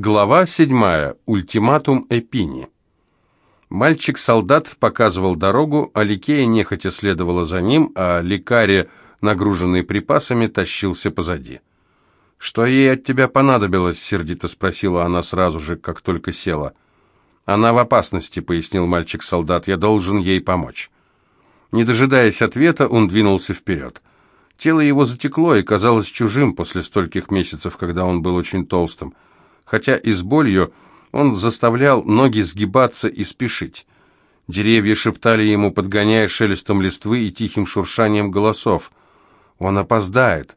Глава 7. Ультиматум Эпини. Мальчик-солдат показывал дорогу, а Ликея нехотя следовала за ним, а лекаря, нагруженный припасами, тащился позади. «Что ей от тебя понадобилось?» — сердито спросила она сразу же, как только села. «Она в опасности», — пояснил мальчик-солдат, — «я должен ей помочь». Не дожидаясь ответа, он двинулся вперед. Тело его затекло и казалось чужим после стольких месяцев, когда он был очень толстым — хотя и с болью, он заставлял ноги сгибаться и спешить. Деревья шептали ему, подгоняя шелестом листвы и тихим шуршанием голосов. «Он опоздает.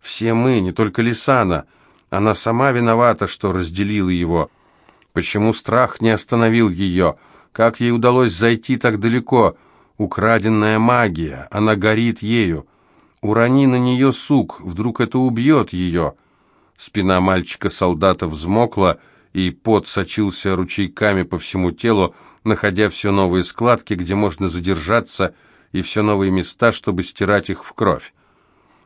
Все мы, не только Лисана. Она сама виновата, что разделила его. Почему страх не остановил ее? Как ей удалось зайти так далеко? Украденная магия. Она горит ею. Урони на нее сук, вдруг это убьет ее». Спина мальчика-солдата взмокла, и пот сочился ручейками по всему телу, находя все новые складки, где можно задержаться, и все новые места, чтобы стирать их в кровь.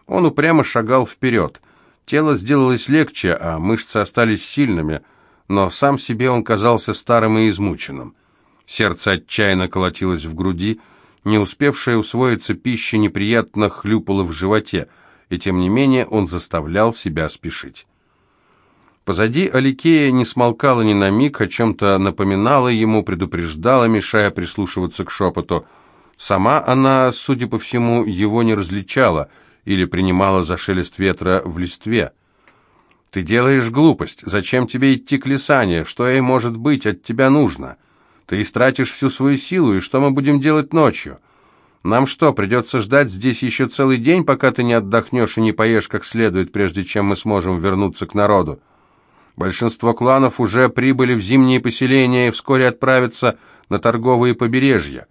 Он упрямо шагал вперед. Тело сделалось легче, а мышцы остались сильными, но сам себе он казался старым и измученным. Сердце отчаянно колотилось в груди, не успевшая усвоиться пища неприятно хлюпала в животе – и тем не менее он заставлял себя спешить. Позади Аликея не смолкала ни на миг, о чем-то напоминала ему, предупреждала, мешая прислушиваться к шепоту. Сама она, судя по всему, его не различала или принимала за шелест ветра в листве. «Ты делаешь глупость. Зачем тебе идти к Лисане? Что ей может быть от тебя нужно? Ты истратишь всю свою силу, и что мы будем делать ночью? Нам что, придется ждать здесь еще целый день, пока ты не отдохнешь и не поешь как следует, прежде чем мы сможем вернуться к народу? Большинство кланов уже прибыли в зимние поселения и вскоре отправятся на торговые побережья.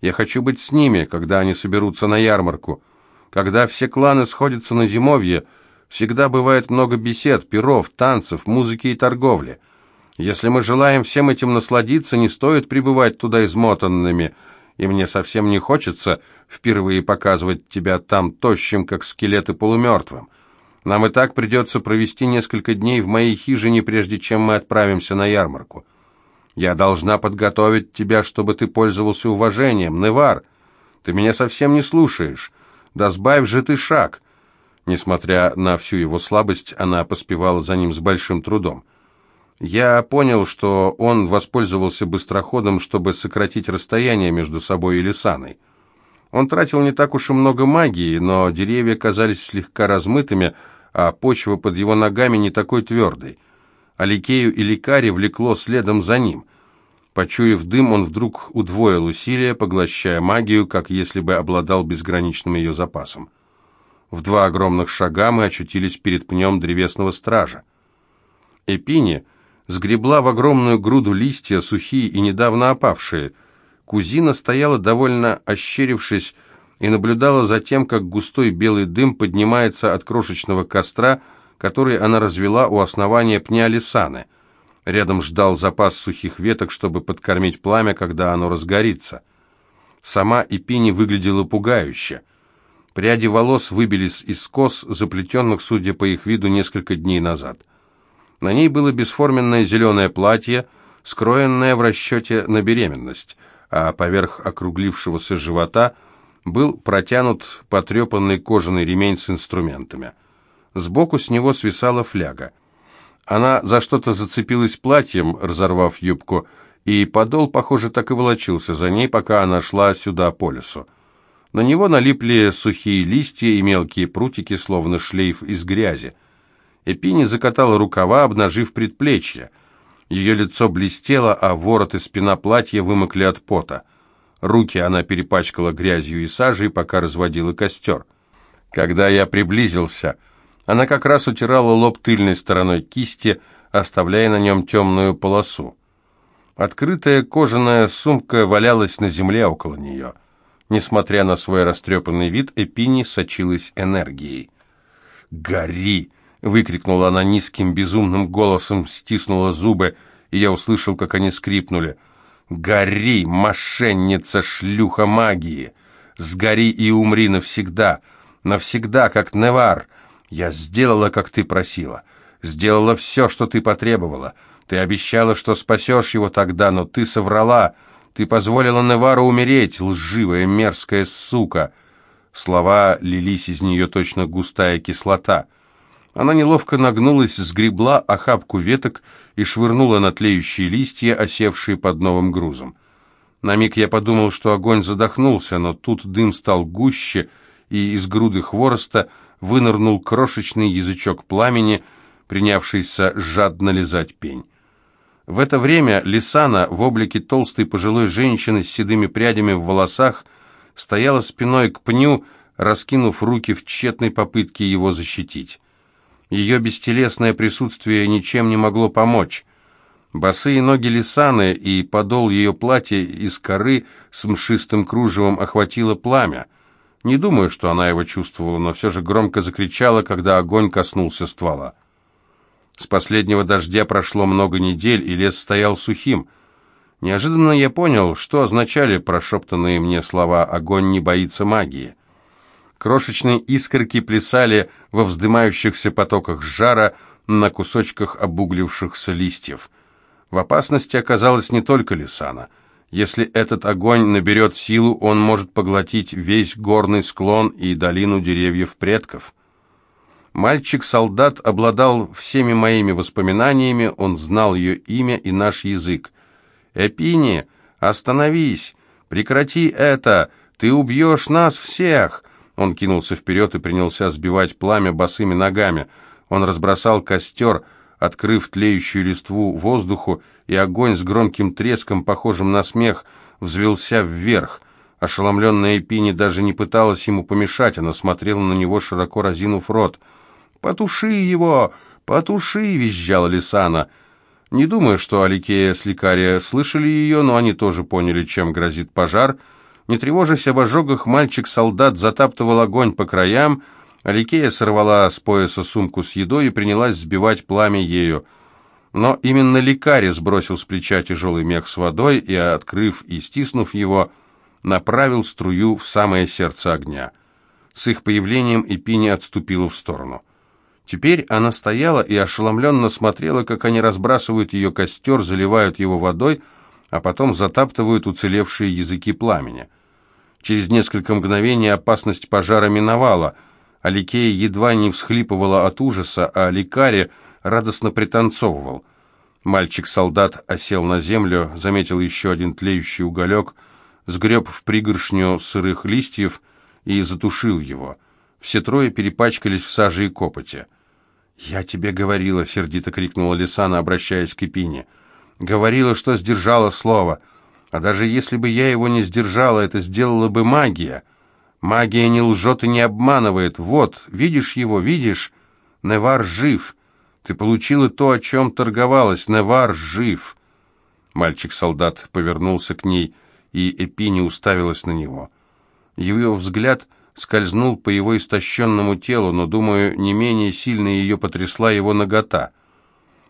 Я хочу быть с ними, когда они соберутся на ярмарку. Когда все кланы сходятся на зимовье, всегда бывает много бесед, пиров, танцев, музыки и торговли. Если мы желаем всем этим насладиться, не стоит пребывать туда измотанными – и мне совсем не хочется впервые показывать тебя там тощим, как скелет и полумертвым. Нам и так придется провести несколько дней в моей хижине, прежде чем мы отправимся на ярмарку. Я должна подготовить тебя, чтобы ты пользовался уважением, Невар. Ты меня совсем не слушаешь. Да сбавь же ты шаг». Несмотря на всю его слабость, она поспевала за ним с большим трудом. Я понял, что он воспользовался быстроходом, чтобы сократить расстояние между собой и Лисаной. Он тратил не так уж и много магии, но деревья казались слегка размытыми, а почва под его ногами не такой твердой. Аликею и Ликари влекло следом за ним. Почуяв дым, он вдруг удвоил усилия, поглощая магию, как если бы обладал безграничным ее запасом. В два огромных шага мы очутились перед пнем древесного стража. Эпини — сгребла в огромную груду листья, сухие и недавно опавшие. Кузина стояла довольно ощерившись и наблюдала за тем, как густой белый дым поднимается от крошечного костра, который она развела у основания пня Лисаны. Рядом ждал запас сухих веток, чтобы подкормить пламя, когда оно разгорится. Сама Ипини выглядела пугающе. Пряди волос выбились из кос, заплетенных, судя по их виду, несколько дней назад. На ней было бесформенное зеленое платье, скроенное в расчете на беременность, а поверх округлившегося живота был протянут потрепанный кожаный ремень с инструментами. Сбоку с него свисала фляга. Она за что-то зацепилась платьем, разорвав юбку, и подол, похоже, так и волочился за ней, пока она шла сюда по лесу. На него налипли сухие листья и мелкие прутики, словно шлейф из грязи. Эпини закатала рукава, обнажив предплечье. Ее лицо блестело, а ворот и спина платья вымокли от пота. Руки она перепачкала грязью и сажей, пока разводила костер. Когда я приблизился, она как раз утирала лоб тыльной стороной кисти, оставляя на нем темную полосу. Открытая кожаная сумка валялась на земле около нее. Несмотря на свой растрепанный вид, Эпини сочилась энергией. «Гори!» Выкрикнула она низким безумным голосом, стиснула зубы, и я услышал, как они скрипнули. «Гори, мошенница, шлюха магии! Сгори и умри навсегда! Навсегда, как Невар! Я сделала, как ты просила! сделала все, что ты потребовала. Ты обещала, что спасешь его тогда, но ты соврала. Ты позволила Невару умереть, лживая мерзкая сука!» Слова лились из нее точно густая кислота. Она неловко нагнулась, сгребла охапку веток и швырнула на тлеющие листья, осевшие под новым грузом. На миг я подумал, что огонь задохнулся, но тут дым стал гуще, и из груды хвороста вынырнул крошечный язычок пламени, принявшийся жадно лизать пень. В это время Лисана в облике толстой пожилой женщины с седыми прядями в волосах стояла спиной к пню, раскинув руки в тщетной попытке его защитить. Ее бестелесное присутствие ничем не могло помочь. Босые ноги Лисаны и подол ее платья из коры с мшистым кружевом охватило пламя. Не думаю, что она его чувствовала, но все же громко закричала, когда огонь коснулся ствола. С последнего дождя прошло много недель, и лес стоял сухим. Неожиданно я понял, что означали прошептанные мне слова «огонь не боится магии». Крошечные искорки плясали во вздымающихся потоках жара на кусочках обуглившихся листьев. В опасности оказалась не только Лисана. Если этот огонь наберет силу, он может поглотить весь горный склон и долину деревьев предков. Мальчик-солдат обладал всеми моими воспоминаниями, он знал ее имя и наш язык. «Эпини, остановись! Прекрати это! Ты убьешь нас всех!» Он кинулся вперед и принялся сбивать пламя босыми ногами. Он разбросал костер, открыв тлеющую листву воздуху, и огонь с громким треском, похожим на смех, взвелся вверх. Ошеломленная Эпини даже не пыталась ему помешать, она смотрела на него, широко разинув рот. «Потуши его! Потуши!» — визжала Лисана. Не думаю, что Аликея с Ликария слышали ее, но они тоже поняли, чем грозит пожар — не тревожась об ожогах, мальчик-солдат затаптывал огонь по краям, Аликея сорвала с пояса сумку с едой и принялась сбивать пламя ею. Но именно лекарь сбросил с плеча тяжелый мех с водой и, открыв и стиснув его, направил струю в самое сердце огня. С их появлением Эпини отступила в сторону. Теперь она стояла и ошеломленно смотрела, как они разбрасывают ее костер, заливают его водой, а потом затаптывают уцелевшие языки пламени. Через несколько мгновений опасность пожара миновала. Аликея едва не всхлипывала от ужаса, а лекаре радостно пританцовывал. Мальчик-солдат осел на землю, заметил еще один тлеющий уголек, сгреб в пригоршню сырых листьев и затушил его. Все трое перепачкались в саже и копоте. «Я тебе говорила», — сердито крикнула Лисана, обращаясь к Эпине. «Говорила, что сдержала слово. А даже если бы я его не сдержала, это сделала бы магия. Магия не лжет и не обманывает. Вот, видишь его, видишь? Невар жив. Ты получила то, о чем торговалась. Невар жив. Мальчик-солдат повернулся к ней, и Эпини уставилась на него. Его взгляд скользнул по его истощенному телу, но, думаю, не менее сильно ее потрясла его нагота.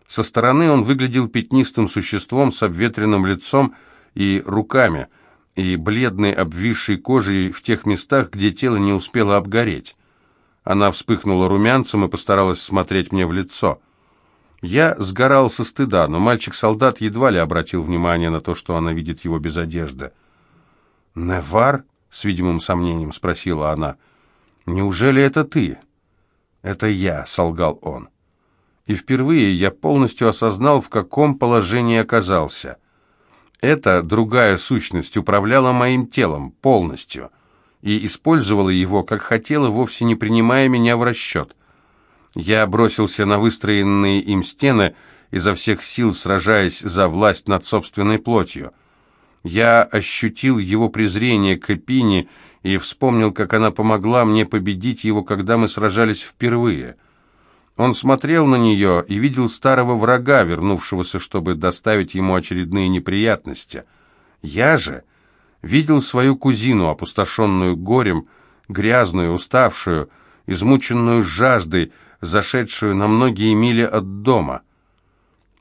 Со стороны он выглядел пятнистым существом с обветренным лицом, и руками, и бледной обвисшей кожей в тех местах, где тело не успело обгореть. Она вспыхнула румянцем и постаралась смотреть мне в лицо. Я сгорал со стыда, но мальчик-солдат едва ли обратил внимание на то, что она видит его без одежды. «Невар?» — с видимым сомнением спросила она. «Неужели это ты?» «Это я», — солгал он. И впервые я полностью осознал, в каком положении оказался — эта другая сущность управляла моим телом полностью и использовала его, как хотела, вовсе не принимая меня в расчет. Я бросился на выстроенные им стены, изо всех сил сражаясь за власть над собственной плотью. Я ощутил его презрение к Эпине и вспомнил, как она помогла мне победить его, когда мы сражались впервые — он смотрел на нее и видел старого врага, вернувшегося, чтобы доставить ему очередные неприятности. Я же видел свою кузину, опустошенную горем, грязную, уставшую, измученную жаждой, зашедшую на многие мили от дома.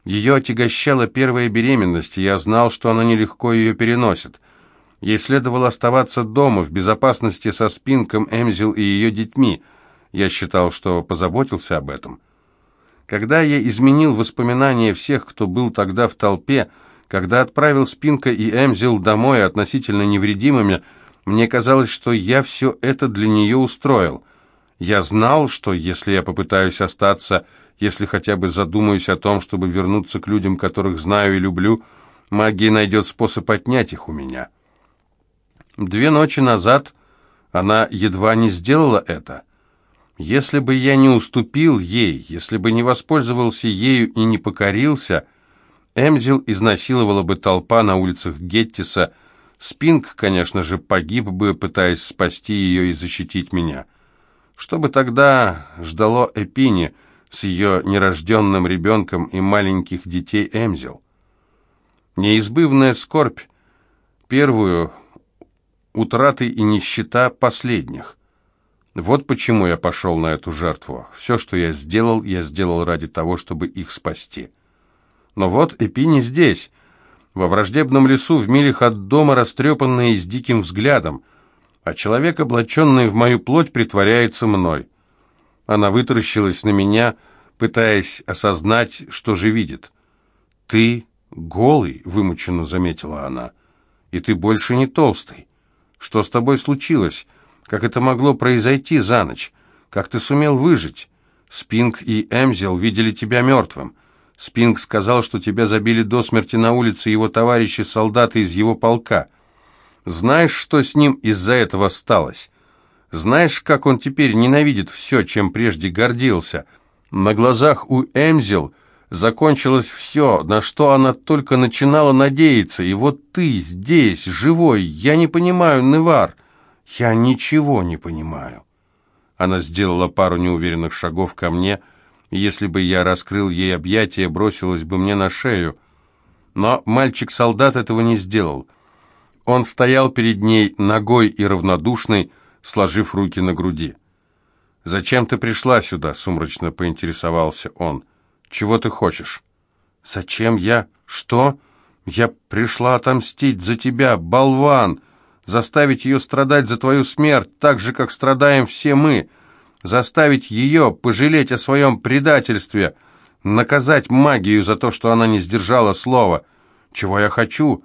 Ее отягощала первая беременность, и я знал, что она нелегко ее переносит. Ей следовало оставаться дома, в безопасности со Спинком, Эмзил и ее детьми — я считал, что позаботился об этом. Когда я изменил воспоминания всех, кто был тогда в толпе, когда отправил Спинка и Эмзил домой относительно невредимыми, мне казалось, что я все это для нее устроил. Я знал, что если я попытаюсь остаться, если хотя бы задумаюсь о том, чтобы вернуться к людям, которых знаю и люблю, магия найдет способ отнять их у меня. Две ночи назад она едва не сделала это. Если бы я не уступил ей, если бы не воспользовался ею и не покорился, Эмзил изнасиловала бы толпа на улицах Геттиса. Спинг, конечно же, погиб бы, пытаясь спасти ее и защитить меня. Что бы тогда ждало Эпини с ее нерожденным ребенком и маленьких детей Эмзил? Неизбывная скорбь, первую, утраты и нищета последних. Вот почему я пошел на эту жертву. Все, что я сделал, я сделал ради того, чтобы их спасти. Но вот Эпини здесь, во враждебном лесу, в милях от дома, растрепанная и с диким взглядом, а человек, облаченный в мою плоть, притворяется мной. Она вытаращилась на меня, пытаясь осознать, что же видит. «Ты голый», — вымученно заметила она, — «и ты больше не толстый. Что с тобой случилось?» Как это могло произойти за ночь? Как ты сумел выжить? Спинг и Эмзел видели тебя мертвым. Спинг сказал, что тебя забили до смерти на улице его товарищи-солдаты из его полка. Знаешь, что с ним из-за этого сталось? Знаешь, как он теперь ненавидит все, чем прежде гордился? На глазах у Эмзел закончилось все, на что она только начинала надеяться. И вот ты здесь, живой, я не понимаю, Невар. «Я ничего не понимаю». Она сделала пару неуверенных шагов ко мне, и если бы я раскрыл ей объятия, бросилась бы мне на шею. Но мальчик-солдат этого не сделал. Он стоял перед ней ногой и равнодушный, сложив руки на груди. «Зачем ты пришла сюда?» — сумрачно поинтересовался он. «Чего ты хочешь?» «Зачем я? Что? Я пришла отомстить за тебя, болван!» Заставить ее страдать за твою смерть, так же, как страдаем все мы, заставить ее пожалеть о своем предательстве, наказать магию за то, что она не сдержала слова. Чего я хочу?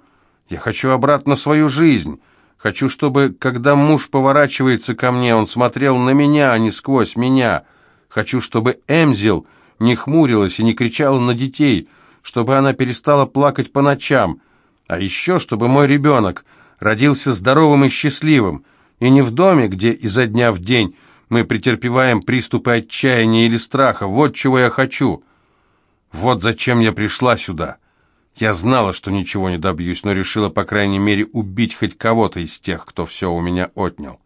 Я хочу обратно свою жизнь. Хочу, чтобы, когда муж поворачивается ко мне, он смотрел на меня, а не сквозь меня. Хочу, чтобы Эмзил не хмурилась и не кричала на детей, чтобы она перестала плакать по ночам. А еще, чтобы мой ребенок родился здоровым и счастливым, и не в доме, где изо дня в день мы претерпеваем приступы отчаяния или страха. Вот чего я хочу. Вот зачем я пришла сюда. Я знала, что ничего не добьюсь, но решила, по крайней мере, убить хоть кого-то из тех, кто все у меня отнял.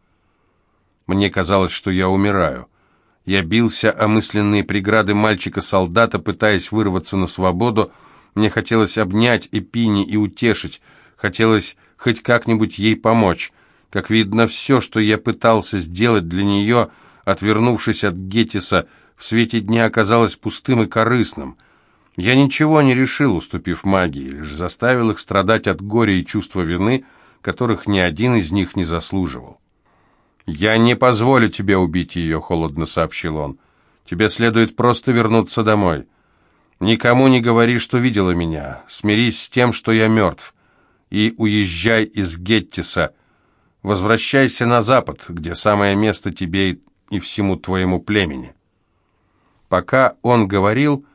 Мне казалось, что я умираю. Я бился о мысленные преграды мальчика-солдата, пытаясь вырваться на свободу. Мне хотелось обнять Эпини и утешить. Хотелось хоть как-нибудь ей помочь. Как видно, все, что я пытался сделать для нее, отвернувшись от Гетиса, в свете дня оказалось пустым и корыстным. Я ничего не решил, уступив магии, лишь заставил их страдать от горя и чувства вины, которых ни один из них не заслуживал. «Я не позволю тебе убить ее», — холодно сообщил он. «Тебе следует просто вернуться домой. Никому не говори, что видела меня. Смирись с тем, что я мертв и уезжай из Геттиса. Возвращайся на запад, где самое место тебе и всему твоему племени». Пока он говорил,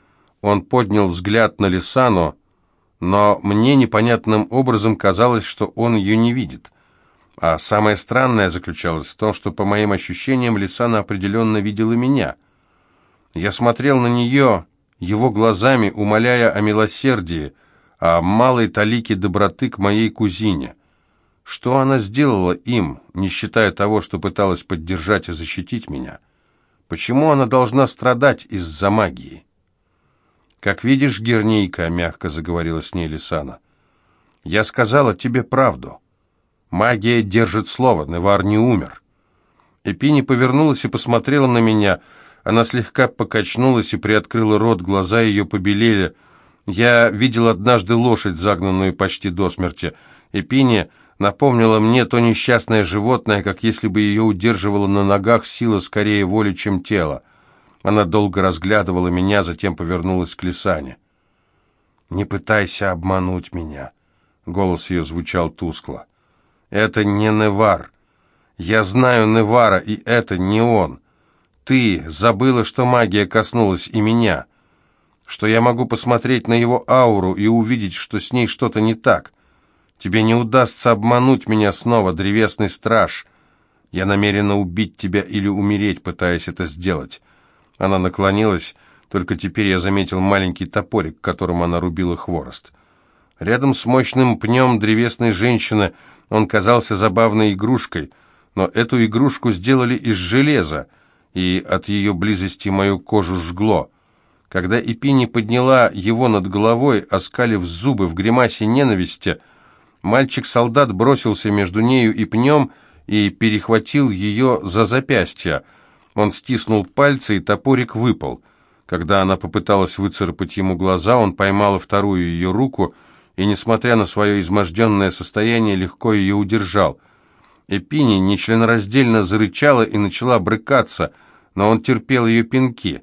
он поднял взгляд на Лисану, но мне непонятным образом казалось, что он ее не видит. А самое странное заключалось в том, что, по моим ощущениям, Лисана определенно видела меня. Я смотрел на нее его глазами, умоляя о милосердии, о малой талике доброты к моей кузине. Что она сделала им, не считая того, что пыталась поддержать и защитить меня? Почему она должна страдать из-за магии? «Как видишь, Гернейка», — мягко заговорила с ней Лисана, — «я сказала тебе правду. Магия держит слово, Невар не умер». Эпини повернулась и посмотрела на меня. Она слегка покачнулась и приоткрыла рот, глаза ее побелели — я видел однажды лошадь, загнанную почти до смерти. Эпиния напомнила мне то несчастное животное, как если бы ее удерживала на ногах сила скорее воли, чем тело. Она долго разглядывала меня, затем повернулась к Лисане. «Не пытайся обмануть меня», — голос ее звучал тускло. «Это не Невар. Я знаю Невара, и это не он. Ты забыла, что магия коснулась и меня, что я могу посмотреть на его ауру и увидеть, что с ней что-то не так. Тебе не удастся обмануть меня снова, древесный страж. Я намерена убить тебя или умереть, пытаясь это сделать». Она наклонилась, только теперь я заметил маленький топорик, которым она рубила хворост. Рядом с мощным пнем древесной женщины он казался забавной игрушкой, но эту игрушку сделали из железа, и от ее близости мою кожу жгло. Когда Эпини подняла его над головой, оскалив зубы в гримасе ненависти, мальчик-солдат бросился между нею и пнем и перехватил ее за запястье. Он стиснул пальцы, и топорик выпал. Когда она попыталась выцарапать ему глаза, он поймал вторую ее руку и, несмотря на свое изможденное состояние, легко ее удержал. Эпини нечленораздельно зарычала и начала брыкаться, но он терпел ее пинки.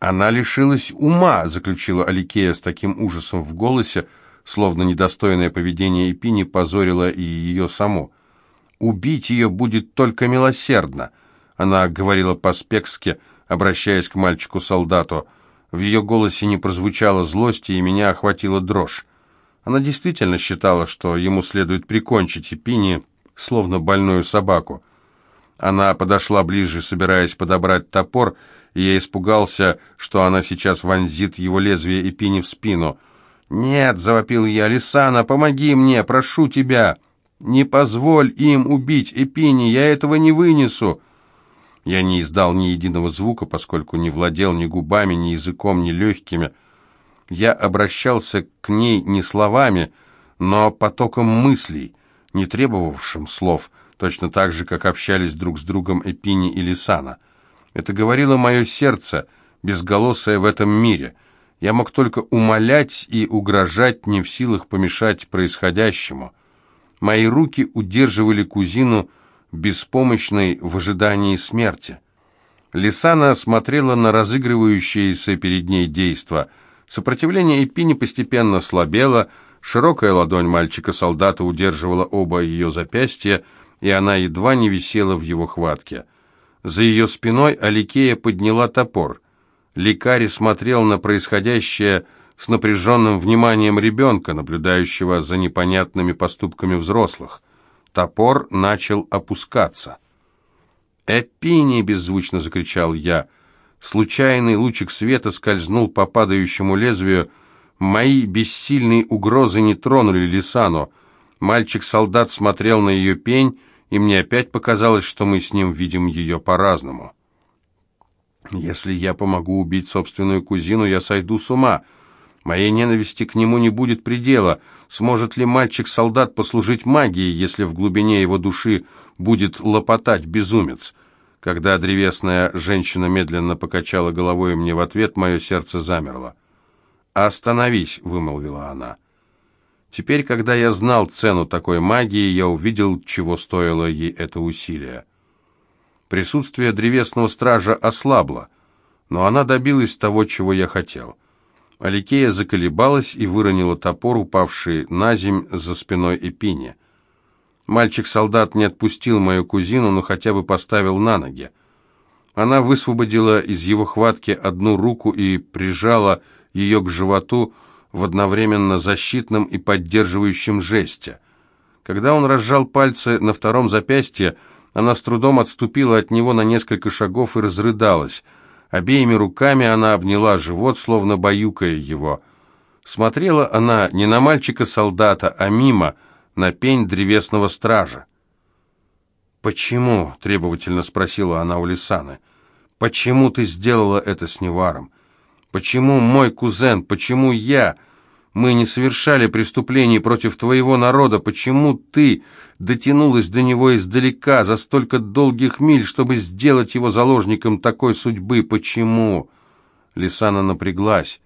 «Она лишилась ума», — заключила Аликея с таким ужасом в голосе, словно недостойное поведение Эпини позорило и ее саму. «Убить ее будет только милосердно», — она говорила по-спекски, обращаясь к мальчику-солдату. В ее голосе не прозвучало злости, и меня охватила дрожь. Она действительно считала, что ему следует прикончить Эпини, словно больную собаку. Она подошла ближе, собираясь подобрать топор, и я испугался, что она сейчас вонзит его лезвие Эпини в спину. «Нет!» — завопил я. «Лисана, помоги мне! Прошу тебя! Не позволь им убить Эпини! Я этого не вынесу!» Я не издал ни единого звука, поскольку не владел ни губами, ни языком, ни легкими. Я обращался к ней не словами, но потоком мыслей, не требовавшим слов, точно так же, как общались друг с другом Эпини и Лисана. Это говорило мое сердце, безголосое в этом мире. Я мог только умолять и угрожать, не в силах помешать происходящему. Мои руки удерживали кузину, беспомощной в ожидании смерти. Лисана смотрела на разыгрывающееся перед ней действо. Сопротивление Эпини постепенно слабело, широкая ладонь мальчика-солдата удерживала оба ее запястья, и она едва не висела в его хватке. За ее спиной Аликея подняла топор. Лекари смотрел на происходящее с напряженным вниманием ребенка, наблюдающего за непонятными поступками взрослых. Топор начал опускаться. «Эпини!» — беззвучно закричал я. Случайный лучик света скользнул по падающему лезвию. Мои бессильные угрозы не тронули Лисану. Мальчик-солдат смотрел на ее пень, и мне опять показалось, что мы с ним видим ее по-разному. «Если я помогу убить собственную кузину, я сойду с ума. Моей ненависти к нему не будет предела. Сможет ли мальчик-солдат послужить магией, если в глубине его души будет лопотать безумец? Когда древесная женщина медленно покачала головой мне в ответ, мое сердце замерло. «Остановись», — вымолвила она. Теперь, когда я знал цену такой магии, я увидел, чего стоило ей это усилие. Присутствие древесного стража ослабло, но она добилась того, чего я хотел — Аликея заколебалась и выронила топор, упавший на земь за спиной Эпини. Мальчик-солдат не отпустил мою кузину, но хотя бы поставил на ноги. Она высвободила из его хватки одну руку и прижала ее к животу в одновременно защитном и поддерживающем жесте. Когда он разжал пальцы на втором запястье, она с трудом отступила от него на несколько шагов и разрыдалась – Обеими руками она обняла живот, словно баюкая его. Смотрела она не на мальчика-солдата, а мимо, на пень древесного стража. «Почему?» — требовательно спросила она у Лисаны. «Почему ты сделала это с Неваром? Почему мой кузен? Почему я?» Мы не совершали преступлений против твоего народа. Почему ты дотянулась до него издалека за столько долгих миль, чтобы сделать его заложником такой судьбы? Почему?» Лисана напряглась.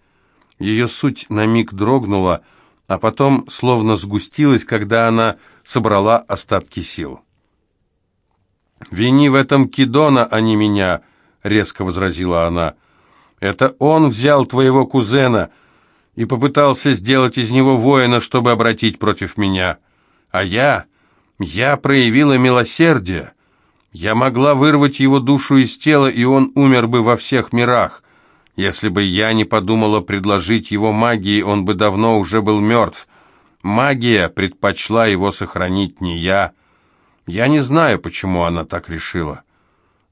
Ее суть на миг дрогнула, а потом словно сгустилась, когда она собрала остатки сил. «Вини в этом Кидона, а не меня!» —— резко возразила она. «Это он взял твоего кузена и попытался сделать из него воина, чтобы обратить против меня. А я... я проявила милосердие. Я могла вырвать его душу из тела, и он умер бы во всех мирах. Если бы я не подумала предложить его магии, он бы давно уже был мертв. Магия предпочла его сохранить, не я. Я не знаю, почему она так решила.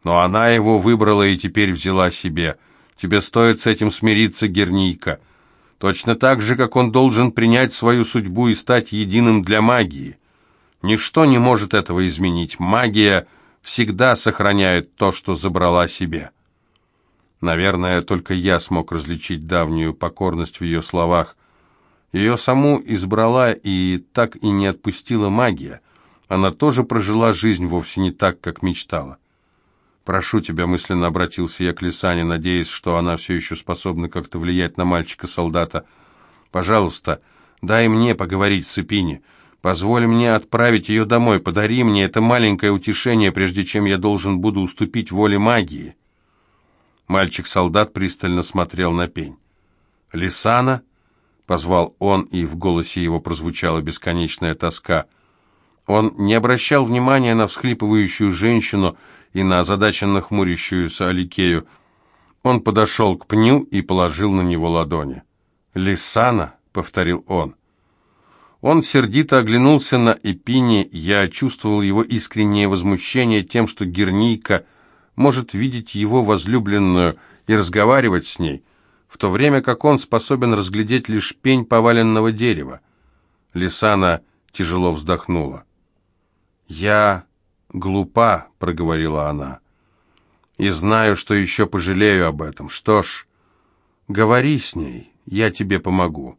Но она его выбрала и теперь взяла себе. Тебе стоит с этим смириться, Гернийка. Точно так же, как он должен принять свою судьбу и стать единым для магии. Ничто не может этого изменить. Магия всегда сохраняет то, что забрала себе. Наверное, только я смог различить давнюю покорность в ее словах. Ее саму избрала и так и не отпустила магия. Она тоже прожила жизнь вовсе не так, как мечтала. «Прошу тебя», — мысленно обратился я к Лисане, надеясь, что она все еще способна как-то влиять на мальчика-солдата. «Пожалуйста, дай мне поговорить с Эпини. Позволь мне отправить ее домой. Подари мне это маленькое утешение, прежде чем я должен буду уступить воле магии». Мальчик-солдат пристально смотрел на пень. «Лисана?» — позвал он, и в голосе его прозвучала бесконечная тоска. Он не обращал внимания на всхлипывающую женщину и на озадаченно хмурящуюся Аликею. Он подошел к пню и положил на него ладони. «Лисана?» — повторил он. Он сердито оглянулся на Эпини, я чувствовал его искреннее возмущение тем, что Гернийка — может видеть его возлюбленную и разговаривать с ней, в то время как он способен разглядеть лишь пень поваленного дерева. Лисана тяжело вздохнула. «Я глупа», — проговорила она, — «и знаю, что еще пожалею об этом. Что ж, говори с ней, я тебе помогу».